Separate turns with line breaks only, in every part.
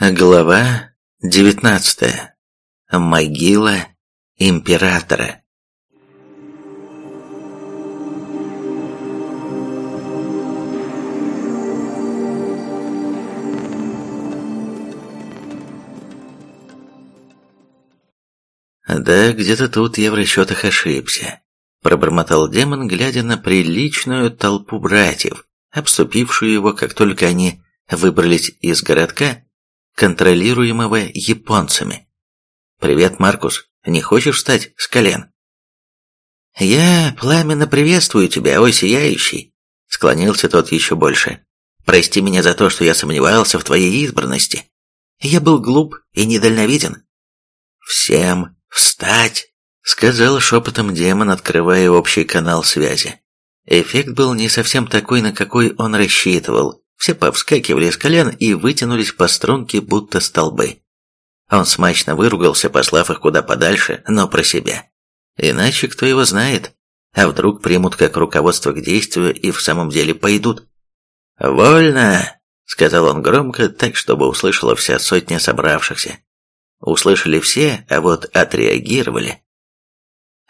Глава 19. Могила императора. Да, где-то тут я в расчетах ошибся, пробормотал демон, глядя на приличную толпу братьев, обступившую его, как только они выбрались из городка контролируемого японцами. «Привет, Маркус. Не хочешь встать с колен?» «Я пламенно приветствую тебя, ой сияющий!» Склонился тот еще больше. «Прости меня за то, что я сомневался в твоей избранности. Я был глуп и недальновиден». «Всем встать!» Сказал шепотом демон, открывая общий канал связи. Эффект был не совсем такой, на какой он рассчитывал, все повскакивали с колен и вытянулись по струнке, будто столбы. Он смачно выругался, послав их куда подальше, но про себя. Иначе кто его знает? А вдруг примут как руководство к действию и в самом деле пойдут? «Вольно!» — сказал он громко, так, чтобы услышала вся сотня собравшихся. Услышали все, а вот отреагировали.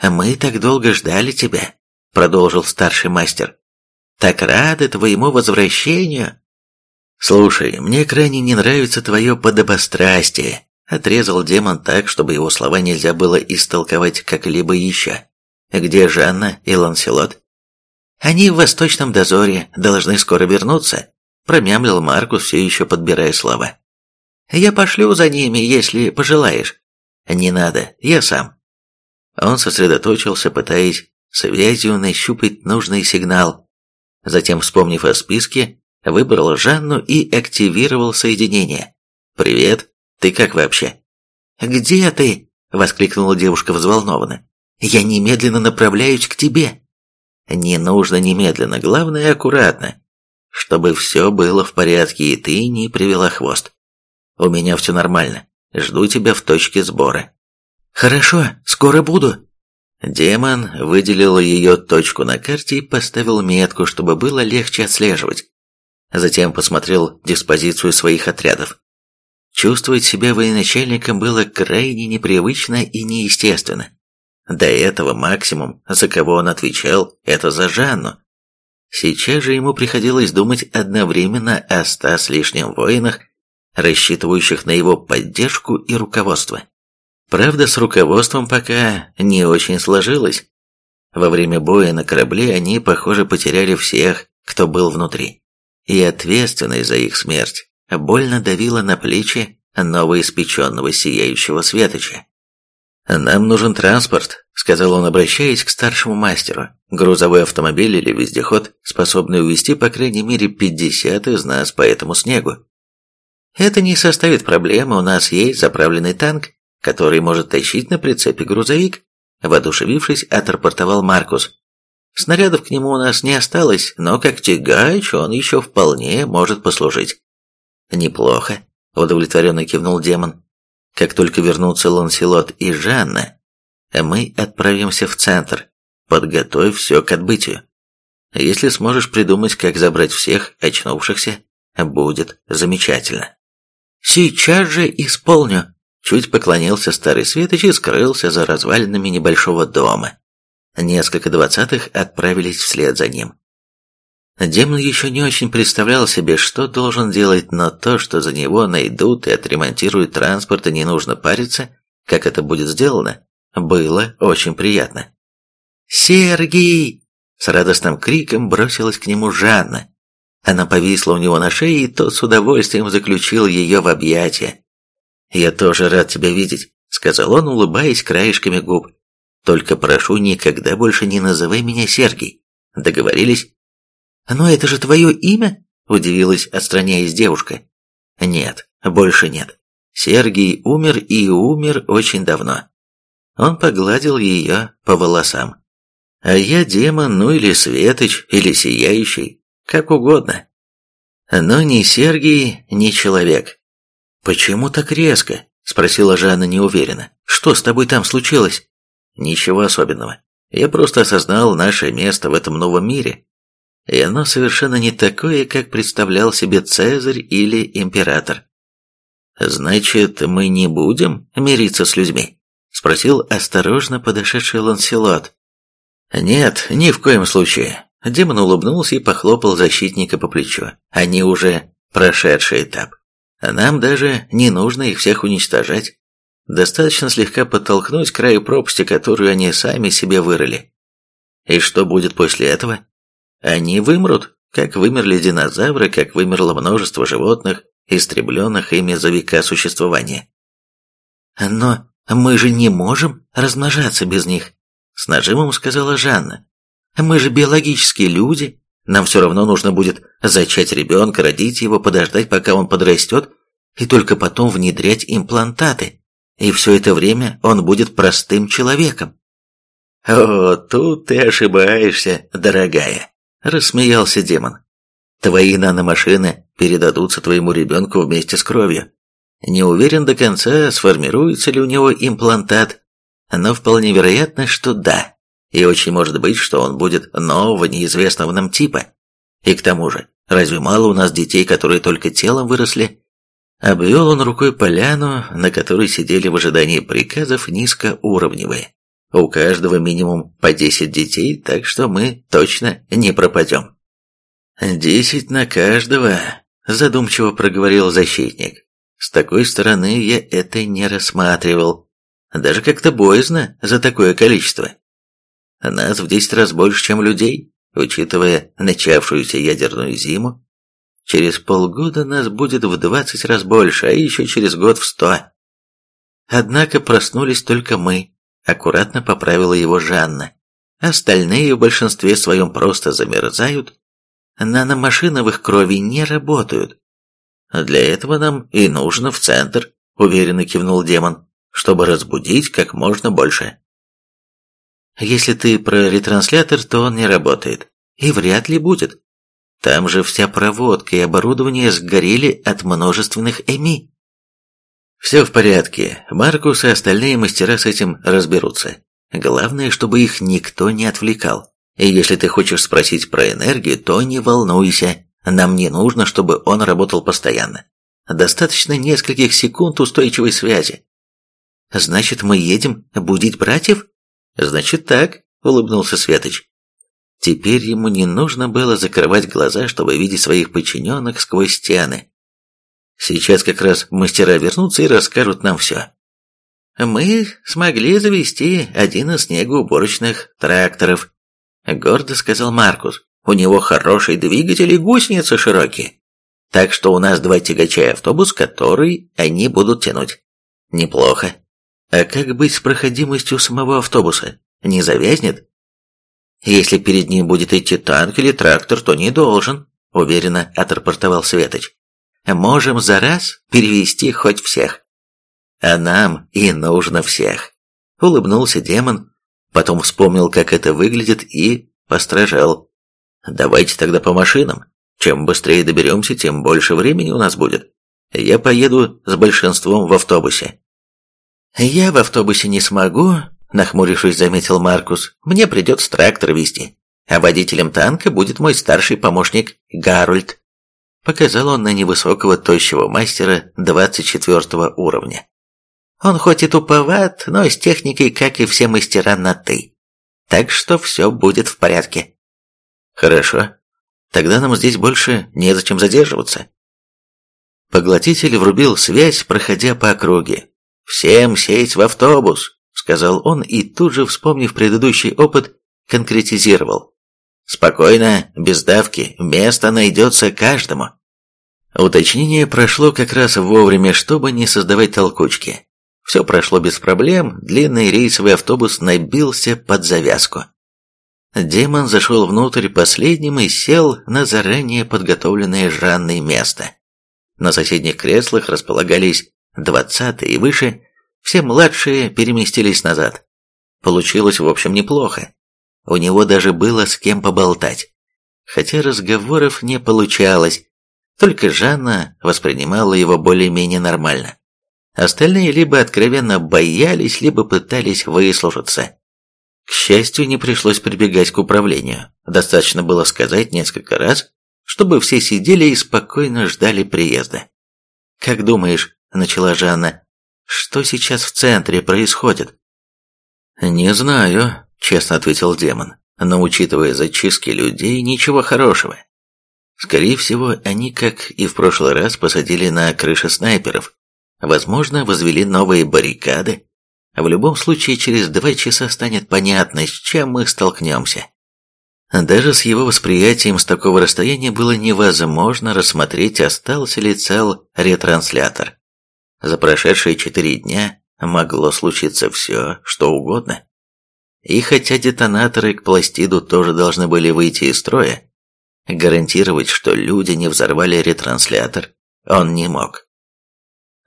«Мы так долго ждали тебя», — продолжил старший мастер. Так рады твоему возвращению!» «Слушай, мне крайне не нравится твое подобострастие», — отрезал демон так, чтобы его слова нельзя было истолковать как-либо еще. «Где Жанна и Ланселот?» «Они в восточном дозоре, должны скоро вернуться», — промямлил Маркус, все еще подбирая слова. «Я пошлю за ними, если пожелаешь». «Не надо, я сам». Он сосредоточился, пытаясь связью нащупать нужный сигнал, Затем, вспомнив о списке, выбрал Жанну и активировал соединение. «Привет, ты как вообще?» «Где ты?» – воскликнула девушка взволнованно. «Я немедленно направляюсь к тебе». «Не нужно немедленно, главное аккуратно, чтобы все было в порядке и ты не привела хвост. У меня все нормально, жду тебя в точке сбора». «Хорошо, скоро буду», Демон выделил ее точку на карте и поставил метку, чтобы было легче отслеживать. Затем посмотрел диспозицию своих отрядов. Чувствовать себя военачальником было крайне непривычно и неестественно. До этого максимум, за кого он отвечал, это за Жанну. Сейчас же ему приходилось думать одновременно о ста с лишним воинах, рассчитывающих на его поддержку и руководство. Правда, с руководством пока не очень сложилось. Во время боя на корабле они, похоже, потеряли всех, кто был внутри. И ответственность за их смерть больно давила на плечи новоиспеченного сияющего светоча. «Нам нужен транспорт», — сказал он, обращаясь к старшему мастеру. «Грузовой автомобиль или вездеход, способный увезти по крайней мере 50 из нас по этому снегу». «Это не составит проблемы, у нас есть заправленный танк который может тащить на прицепе грузовик, воодушевившись, отрапортовал Маркус. Снарядов к нему у нас не осталось, но как тягач он еще вполне может послужить. Неплохо, удовлетворенно кивнул демон. Как только вернутся Ланселот и Жанна, мы отправимся в центр. Подготовь все к отбытию. Если сможешь придумать, как забрать всех очнувшихся, будет замечательно. Сейчас же исполню, Чуть поклонился старый светоч и скрылся за развалинами небольшого дома. Несколько двадцатых отправились вслед за ним. Демон еще не очень представлял себе, что должен делать, но то, что за него найдут и отремонтируют транспорт, и не нужно париться, как это будет сделано, было очень приятно. «Сергей!» С радостным криком бросилась к нему Жанна. Она повисла у него на шее, и тот с удовольствием заключил ее в объятия. «Я тоже рад тебя видеть», — сказал он, улыбаясь краешками губ. «Только прошу, никогда больше не называй меня Сергей. Договорились?» «Но это же твое имя?» — удивилась, отстраняясь девушка. «Нет, больше нет. Сергей умер и умер очень давно». Он погладил ее по волосам. «А я демон, ну или Светоч, или Сияющий, как угодно. Но ни Сергей, ни человек. «Почему так резко?» – спросила Жанна неуверенно. «Что с тобой там случилось?» «Ничего особенного. Я просто осознал наше место в этом новом мире. И оно совершенно не такое, как представлял себе Цезарь или Император. «Значит, мы не будем мириться с людьми?» — спросил осторожно подошедший Ланселот. «Нет, ни в коем случае». Демон улыбнулся и похлопал защитника по плечу. «Они уже прошедший этап. Нам даже не нужно их всех уничтожать. Достаточно слегка подтолкнуть краю пропасти, которую они сами себе вырыли. И что будет после этого? Они вымрут, как вымерли динозавры, как вымерло множество животных, истребленных ими за века существования. «Но мы же не можем размножаться без них», — с нажимом сказала Жанна. «Мы же биологические люди, нам все равно нужно будет зачать ребенка, родить его, подождать, пока он подрастет, и только потом внедрять имплантаты. И все это время он будет простым человеком». «О, тут ты ошибаешься, дорогая», — рассмеялся демон. «Твои наномашины передадутся твоему ребенку вместе с кровью. Не уверен до конца, сформируется ли у него имплантат, но вполне вероятно, что да. И очень может быть, что он будет нового, неизвестного нам типа. И к тому же, разве мало у нас детей, которые только телом выросли?» Обвел он рукой поляну, на которой сидели в ожидании приказов низкоуровневые. У каждого минимум по 10 детей, так что мы точно не пропадем. «Десять на каждого», – задумчиво проговорил защитник. «С такой стороны я это не рассматривал. Даже как-то боязно за такое количество. Нас в десять раз больше, чем людей, учитывая начавшуюся ядерную зиму. Через полгода нас будет в двадцать раз больше, а еще через год в сто. Однако проснулись только мы, Аккуратно поправила его Жанна. Остальные в большинстве своем просто замерзают. Наномашины в их крови не работают. Для этого нам и нужно в центр, уверенно кивнул демон, чтобы разбудить как можно больше. Если ты про ретранслятор, то он не работает. И вряд ли будет. Там же вся проводка и оборудование сгорели от множественных ЭМИ. «Все в порядке. Маркус и остальные мастера с этим разберутся. Главное, чтобы их никто не отвлекал. И если ты хочешь спросить про энергию, то не волнуйся. Нам не нужно, чтобы он работал постоянно. Достаточно нескольких секунд устойчивой связи. Значит, мы едем будить братьев? Значит так, улыбнулся Светоч. Теперь ему не нужно было закрывать глаза, чтобы видеть своих подчиненных сквозь стены. Сейчас как раз мастера вернутся и расскажут нам все. Мы смогли завести один из снегоуборочных тракторов, гордо сказал Маркус. У него хороший двигатель и гусеницы широкие. Так что у нас два тягача и автобус, который они будут тянуть. Неплохо. А как быть с проходимостью самого автобуса? Не завязнет? Если перед ним будет идти танк или трактор, то не должен, уверенно отрапортовал Светоч можем за раз перевести хоть всех. А нам и нужно всех. Улыбнулся демон, потом вспомнил, как это выглядит, и постражал. Давайте тогда по машинам. Чем быстрее доберемся, тем больше времени у нас будет. Я поеду с большинством в автобусе. Я в автобусе не смогу, нахмурившись, заметил Маркус. Мне придется трактор вести. А водителем танка будет мой старший помощник Гарольд. Показал он на невысокого тощего мастера 24 уровня. Он хоть и туповат, но с техникой, как и все мастера, на «ты». Так что все будет в порядке. Хорошо. Тогда нам здесь больше незачем задерживаться. Поглотитель врубил связь, проходя по округе. «Всем сесть в автобус», — сказал он и тут же, вспомнив предыдущий опыт, конкретизировал. Спокойно, без давки, место найдется каждому. Уточнение прошло как раз вовремя, чтобы не создавать толкучки. Все прошло без проблем, длинный рейсовый автобус набился под завязку. Демон зашел внутрь последним и сел на заранее подготовленное Жанной место. На соседних креслах располагались двадцатые и выше, все младшие переместились назад. Получилось, в общем, неплохо. У него даже было с кем поболтать. Хотя разговоров не получалось, только Жанна воспринимала его более-менее нормально. Остальные либо откровенно боялись, либо пытались выслужиться. К счастью, не пришлось прибегать к управлению. Достаточно было сказать несколько раз, чтобы все сидели и спокойно ждали приезда. «Как думаешь, начала Жанна. «Что сейчас в центре происходит?» «Не знаю», — честно ответил демон, «но учитывая зачистки людей, ничего хорошего. Скорее всего, они, как и в прошлый раз, посадили на крыши снайперов. Возможно, возвели новые баррикады. В любом случае, через два часа станет понятно, с чем мы столкнемся. Даже с его восприятием с такого расстояния было невозможно рассмотреть, остался ли цел ретранслятор. За прошедшие четыре дня могло случиться все, что угодно. И хотя детонаторы к пластиду тоже должны были выйти из строя, гарантировать, что люди не взорвали ретранслятор, он не мог.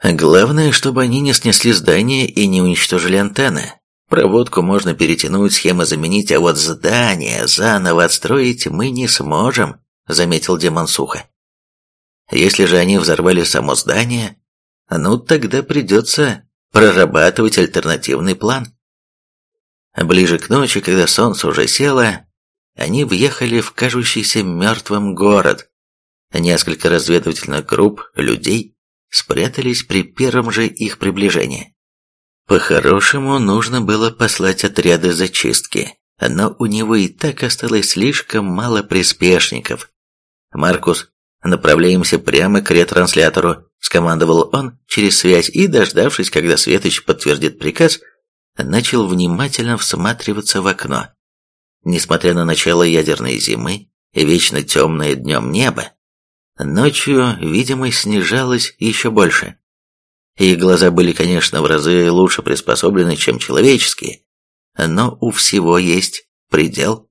Главное, чтобы они не снесли здание и не уничтожили антенны. Проводку можно перетянуть, схемы заменить, а вот здание заново отстроить мы не сможем, заметил Демон сухо. Если же они взорвали само здание, ну тогда придется прорабатывать альтернативный план. Ближе к ночи, когда солнце уже село, они въехали в кажущийся мертвым город. Несколько разведывательных групп людей спрятались при первом же их приближении. По-хорошему, нужно было послать отряды зачистки, но у него и так осталось слишком мало приспешников. «Маркус, направляемся прямо к ретранслятору», – скомандовал он через связь и, дождавшись, когда Светоч подтвердит приказ, начал внимательно всматриваться в окно. Несмотря на начало ядерной зимы и вечно темное днем небо, ночью видимость снижалась еще больше. Их глаза были, конечно, в разы лучше приспособлены, чем человеческие, но у всего есть предел.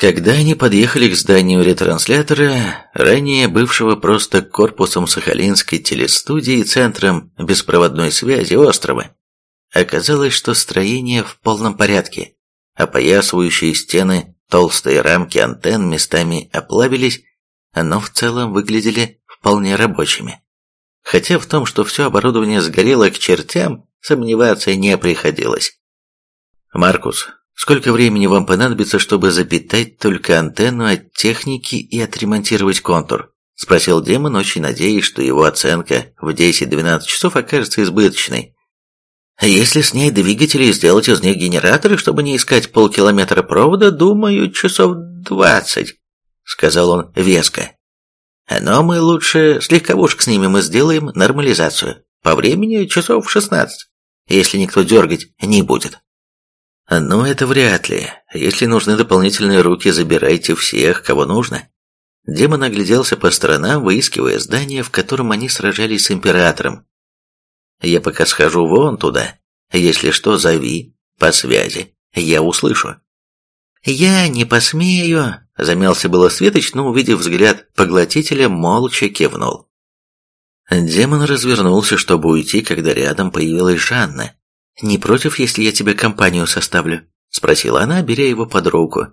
Когда они подъехали к зданию ретранслятора, ранее бывшего просто корпусом Сахалинской телестудии и центром беспроводной связи острова, оказалось, что строение в полном порядке опоясывающие стены, толстые рамки антенн местами оплавились, но в целом выглядели вполне рабочими. Хотя в том, что все оборудование сгорело к чертям, сомневаться не приходилось. «Маркус, сколько времени вам понадобится, чтобы запитать только антенну от техники и отремонтировать контур?» – спросил демон, очень надеясь, что его оценка в 10-12 часов окажется избыточной, а если снять двигатели и сделать из них генераторы, чтобы не искать полкилометра провода, думаю, часов двадцать», — сказал он веско. «Но мы лучше с легковушек снимем и сделаем нормализацию. По времени часов шестнадцать, если никто дергать не будет». «Ну, это вряд ли. Если нужны дополнительные руки, забирайте всех, кого нужно». Демон огляделся по сторонам, выискивая здание, в котором они сражались с Императором, я пока схожу вон туда. Если что, зови. По связи. Я услышу». «Я не посмею», — замялся было Светоч, но, увидев взгляд поглотителя, молча кивнул. Демон развернулся, чтобы уйти, когда рядом появилась Жанна. «Не против, если я тебе компанию составлю?» — спросила она, беря его под руку.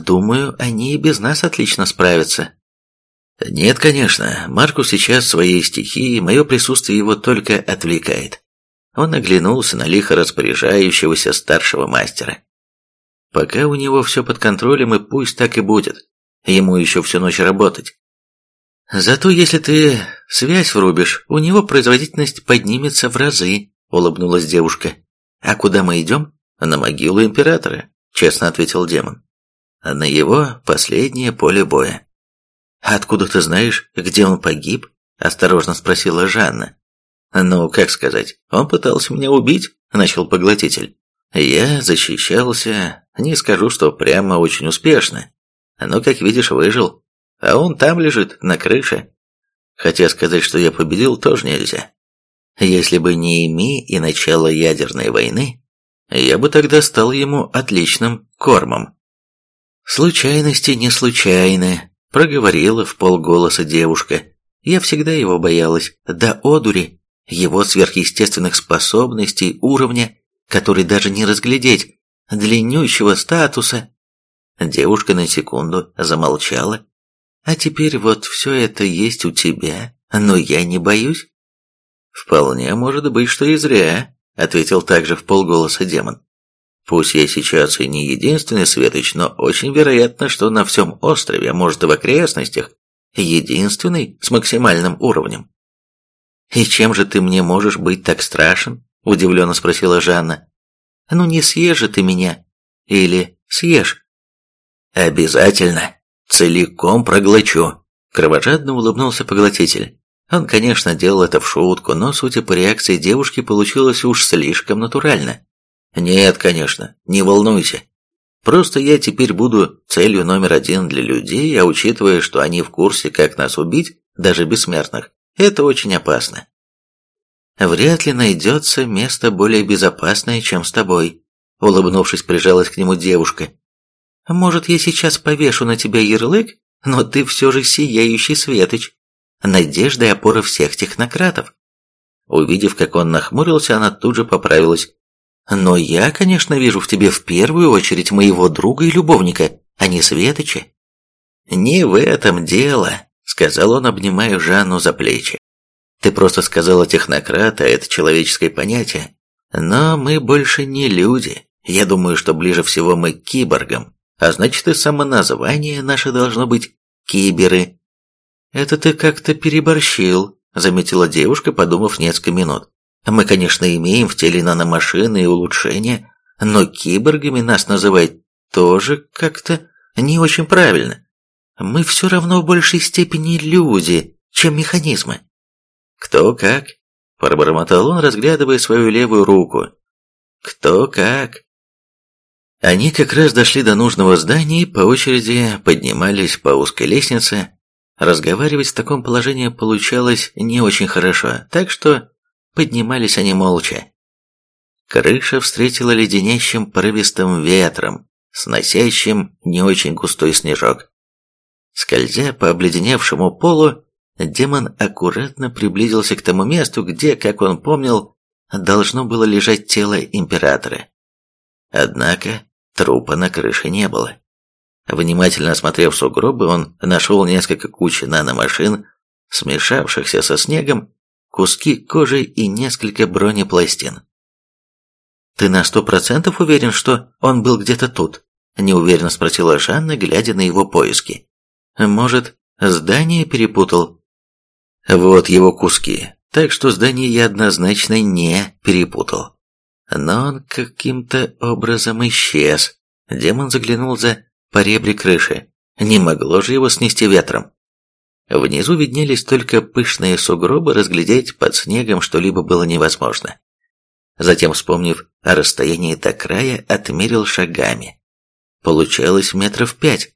«Думаю, они и без нас отлично справятся». Нет, конечно, Марку сейчас своей стихии, мое присутствие его только отвлекает. Он оглянулся на лихо распоряжающегося старшего мастера. Пока у него все под контролем, и пусть так и будет. Ему еще всю ночь работать. Зато если ты связь врубишь, у него производительность поднимется в разы, улыбнулась девушка. А куда мы идем? На могилу императора, честно ответил демон. На его последнее поле боя. «Откуда ты знаешь, где он погиб?» – осторожно спросила Жанна. «Ну, как сказать, он пытался меня убить», – начал поглотитель. «Я защищался, не скажу, что прямо очень успешно, но, как видишь, выжил, а он там лежит, на крыше. Хотя сказать, что я победил, тоже нельзя. Если бы не ими и начало ядерной войны, я бы тогда стал ему отличным кормом. Случайности не случайны, Проговорила в полголоса девушка. Я всегда его боялась, до одури, его сверхъестественных способностей, уровня, который даже не разглядеть, длиннющего статуса. Девушка на секунду замолчала. А теперь вот все это есть у тебя, но я не боюсь. Вполне может быть, что и зря, ответил также в полголоса демон. Пусть я сейчас и не единственный светоч, но очень вероятно, что на всем острове, а может и в окрестностях, единственный с максимальным уровнем. «И чем же ты мне можешь быть так страшен?» – удивленно спросила Жанна. «Ну не съешь же ты меня. Или съешь?» «Обязательно. Целиком проглочу», – кровожадно улыбнулся поглотитель. Он, конечно, делал это в шутку, но, судя по реакции девушки, получилось уж слишком натурально. «Нет, конечно, не волнуйся. Просто я теперь буду целью номер один для людей, а учитывая, что они в курсе, как нас убить, даже бессмертных, это очень опасно. Вряд ли найдется место более безопасное, чем с тобой. Улыбнувшись, прижалась к нему девушка. Может, я сейчас повешу на тебя ярлык, но ты все же сияющий светоч. Надежда и опора всех технократов. Увидев, как он нахмурился, она тут же поправилась. Но я, конечно, вижу в тебе в первую очередь моего друга и любовника, а не Светоча. Не в этом дело, сказал он, обнимая Жанну за плечи. Ты просто сказала технократ, а это человеческое понятие. Но мы больше не люди. Я думаю, что ближе всего мы к киборгам. А значит, и само название наше должно быть «киберы». «Это ты как-то переборщил», — заметила девушка, подумав несколько минут. «Мы, конечно, имеем в теле наномашины и улучшения, но киборгами нас называть тоже как-то не очень правильно. Мы все равно в большей степени люди, чем механизмы». «Кто как?» – пробормотал он, разглядывая свою левую руку. «Кто как?» Они как раз дошли до нужного здания и по очереди поднимались по узкой лестнице. Разговаривать в таком положении получалось не очень хорошо, так что поднимались они молча. Крыша встретила леденящим порывистым ветром, сносящим не очень густой снежок. Скользя по обледеневшему полу, демон аккуратно приблизился к тому месту, где, как он помнил, должно было лежать тело императора. Однако трупа на крыше не было. Внимательно осмотрев сугробы, он нашел несколько куч наномашин, смешавшихся со снегом, куски кожи и несколько бронепластин. «Ты на сто процентов уверен, что он был где-то тут?» – неуверенно спросила Жанна, глядя на его поиски. «Может, здание перепутал?» Вот его куски. Так что здание я однозначно не перепутал. Но он каким-то образом исчез. Демон заглянул за поребри крыши. Не могло же его снести ветром. Внизу виднелись только пышные сугробы, разглядеть под снегом что-либо было невозможно. Затем, вспомнив о расстоянии до края, отмерил шагами. Получалось метров пять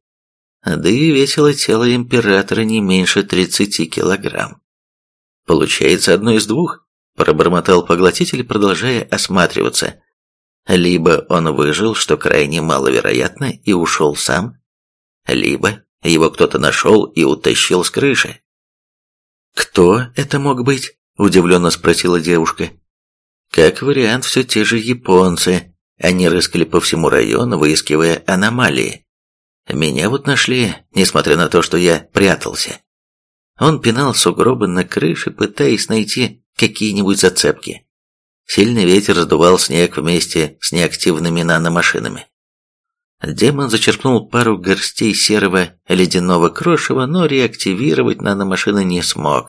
да и весило тело императора не меньше тридцати килограмм. Получается одно из двух, пробормотал поглотитель, продолжая осматриваться. Либо он выжил, что крайне маловероятно, и ушел сам, либо его кто-то нашел и утащил с крыши. «Кто это мог быть?» – удивленно спросила девушка. «Как вариант, все те же японцы. Они рыскали по всему району, выискивая аномалии. Меня вот нашли, несмотря на то, что я прятался. Он пинал сугробы на крыше, пытаясь найти какие-нибудь зацепки. Сильный ветер раздувал снег вместе с неактивными наномашинами. Демон зачерпнул пару горстей серого ледяного крошева, но реактивировать наномашины не смог.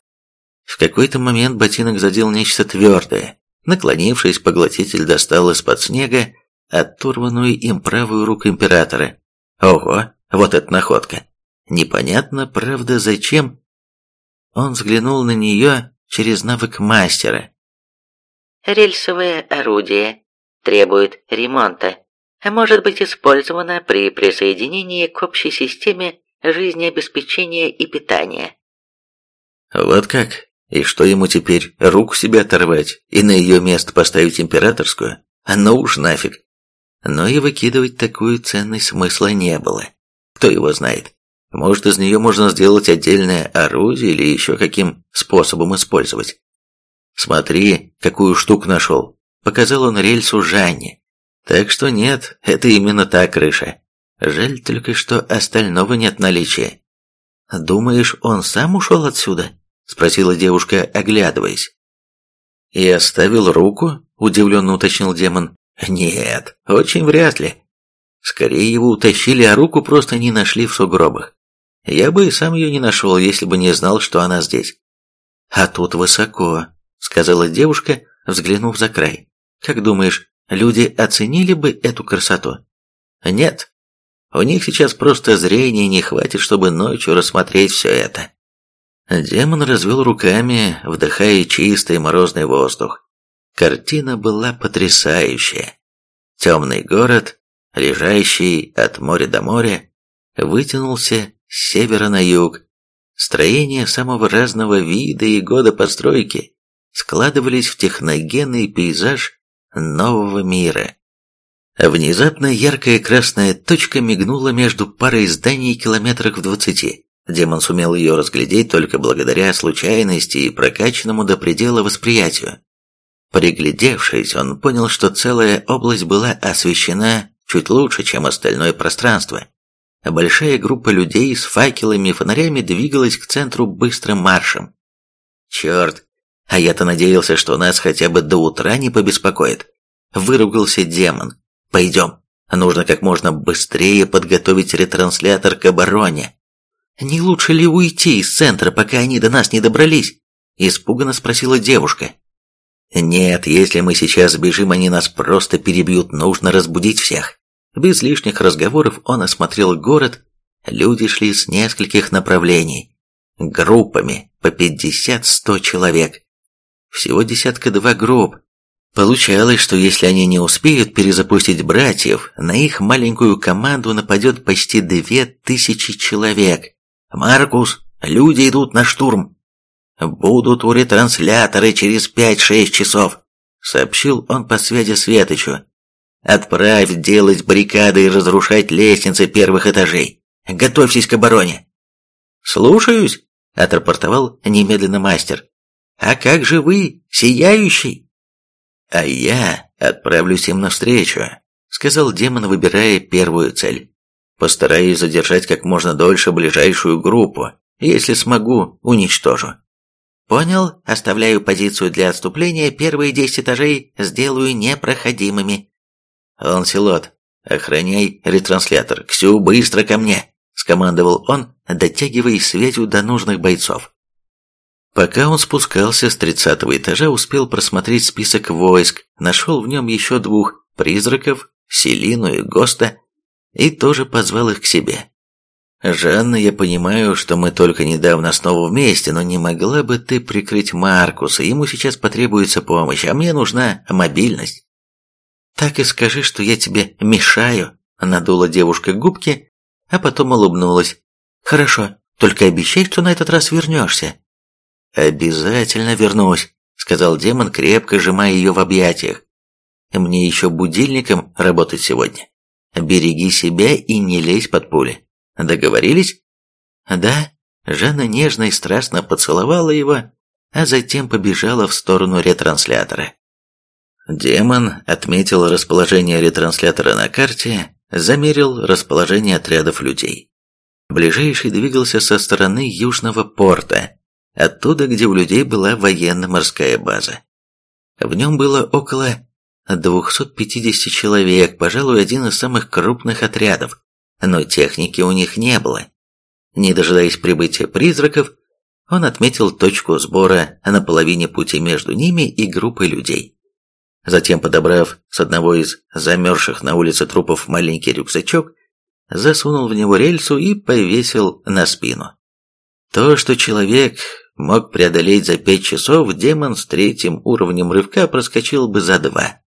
В какой-то момент ботинок задел нечто твердое. Наклонившись, поглотитель достал из-под снега оторванную им правую руку императора Ого, вот эта находка. Непонятно, правда, зачем. Он взглянул на нее через навык мастера.
Рельсовое орудие требует ремонта, а может быть использовано при присоединении к общей системе жизнеобеспечения и питания.
Вот как? И что ему теперь, руку себе оторвать и на ее место поставить императорскую? А ну уж нафиг. Но и выкидывать такую ценность смысла не было. Кто его знает? Может, из нее можно сделать отдельное орудие или еще каким способом использовать. Смотри, какую штуку нашел. Показал он рельсу Жанне. Так что нет, это именно та крыша. Жаль только, что остального нет наличия. «Думаешь, он сам ушел отсюда?» – спросила девушка, оглядываясь. «И оставил руку?» – удивленно уточнил демон. Нет, очень вряд ли. Скорее его утащили, а руку просто не нашли в сугробах. Я бы и сам ее не нашел, если бы не знал, что она здесь. «А тут высоко», — сказала девушка, взглянув за край. «Как думаешь, люди оценили бы эту красоту?» «Нет. У них сейчас просто зрения не хватит, чтобы ночью рассмотреть все это». Демон развел руками, вдыхая чистый морозный воздух. Картина была потрясающая. Темный город, лежащий от моря до моря, вытянулся с севера на юг. Строения самого разного вида и года постройки складывались в техногенный пейзаж нового мира. Внезапно яркая красная точка мигнула между парой зданий километрах в двадцати. Демон сумел ее разглядеть только благодаря случайности и прокачанному до предела восприятию. Приглядевшись, он понял, что целая область была освещена чуть лучше, чем остальное пространство. Большая группа людей с факелами и фонарями двигалась к центру быстрым маршем. «Черт, а я-то надеялся, что нас хотя бы до утра не побеспокоит», — выругался демон. «Пойдем, нужно как можно быстрее подготовить ретранслятор к обороне». «Не лучше ли уйти из центра, пока они до нас не добрались?» – испуганно спросила девушка. «Нет, если мы сейчас сбежим, они нас просто перебьют, нужно разбудить всех». Без лишних разговоров он осмотрел город, люди шли с нескольких направлений, группами по 50-100 человек. Всего десятка-два групп. Получалось, что если они не успеют перезапустить братьев, на их маленькую команду нападет почти две тысячи человек. «Маркус, люди идут на штурм!» «Будут у ретрансляторы через пять-шесть часов», — сообщил он по связи Светочу. «Отправь делать баррикады и разрушать лестницы первых этажей. Готовьтесь к обороне». «Слушаюсь», — отрапортовал немедленно мастер. «А как же вы, сияющий?» «А я отправлюсь им навстречу», — сказал демон, выбирая первую цель. Постараюсь задержать как можно дольше ближайшую группу. Если смогу, уничтожу. Понял, оставляю позицию для отступления, первые десять этажей сделаю непроходимыми. Ланселот, охраняй ретранслятор. Ксю, быстро ко мне, скомандовал он, дотягивая связью до нужных бойцов. Пока он спускался с тридцатого этажа, успел просмотреть список войск, нашел в нем еще двух призраков, Селину и Госта, и тоже позвал их к себе. «Жанна, я понимаю, что мы только недавно снова вместе, но не могла бы ты прикрыть Маркуса? Ему сейчас потребуется помощь, а мне нужна мобильность». «Так и скажи, что я тебе мешаю», — надула девушка губки, а потом улыбнулась. «Хорошо, только обещай, что на этот раз вернешься». «Обязательно вернусь», — сказал демон, крепко сжимая ее в объятиях. «Мне еще будильником работать сегодня». Береги себя и не лезь под пули. Договорились? Да. Жанна нежно и страстно поцеловала его, а затем побежала в сторону ретранслятора. Демон отметил расположение ретранслятора на карте, замерил расположение отрядов людей. Ближайший двигался со стороны южного порта, оттуда, где у людей была военно-морская база. В нем было около 250 человек, пожалуй, один из самых крупных отрядов, но техники у них не было. Не дожидаясь прибытия призраков, он отметил точку сбора на половине пути между ними и группой людей. Затем, подобрав с одного из замерзших на улице трупов маленький рюкзачок, засунул в него рельсу и повесил на спину. То, что человек мог преодолеть за пять часов, демон с третьим уровнем рывка проскочил бы за два.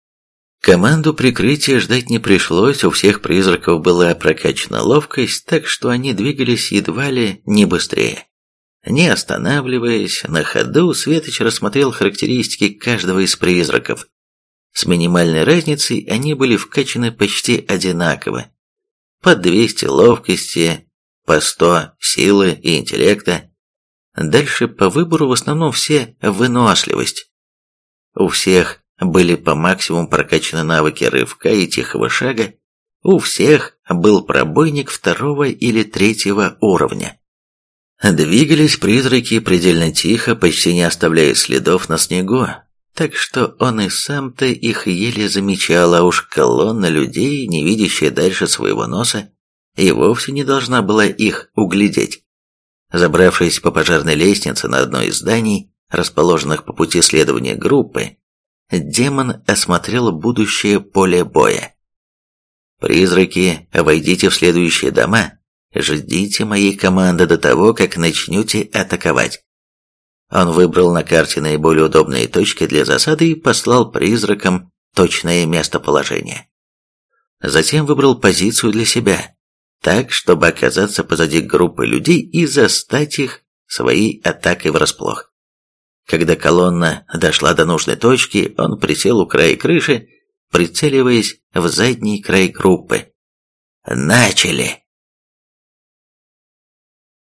Команду прикрытия ждать не пришлось, у всех призраков была прокачана ловкость, так что они двигались едва ли не быстрее. Не останавливаясь, на ходу Светоч рассмотрел характеристики каждого из призраков. С минимальной разницей они были вкачаны почти одинаково. По 200 ловкости, по 100 силы и интеллекта. Дальше по выбору в основном все выносливость. У всех были по максимуму прокачаны навыки рывка и тихого шага, у всех был пробойник второго или третьего уровня. Двигались призраки предельно тихо, почти не оставляя следов на снегу, так что он и сам-то их еле замечал, а уж колонна людей, не видящая дальше своего носа, и вовсе не должна была их углядеть. Забравшись по пожарной лестнице на одно из зданий, расположенных по пути следования группы, демон осмотрел будущее поле боя. «Призраки, войдите в следующие дома, ждите моей команды до того, как начнете атаковать». Он выбрал на карте наиболее удобные точки для засады и послал призракам точное местоположение. Затем выбрал позицию для себя, так, чтобы оказаться позади группы людей и застать их своей атакой врасплох. Когда колонна дошла до нужной точки, он присел у края крыши, прицеливаясь в задний край группы. «Начали!»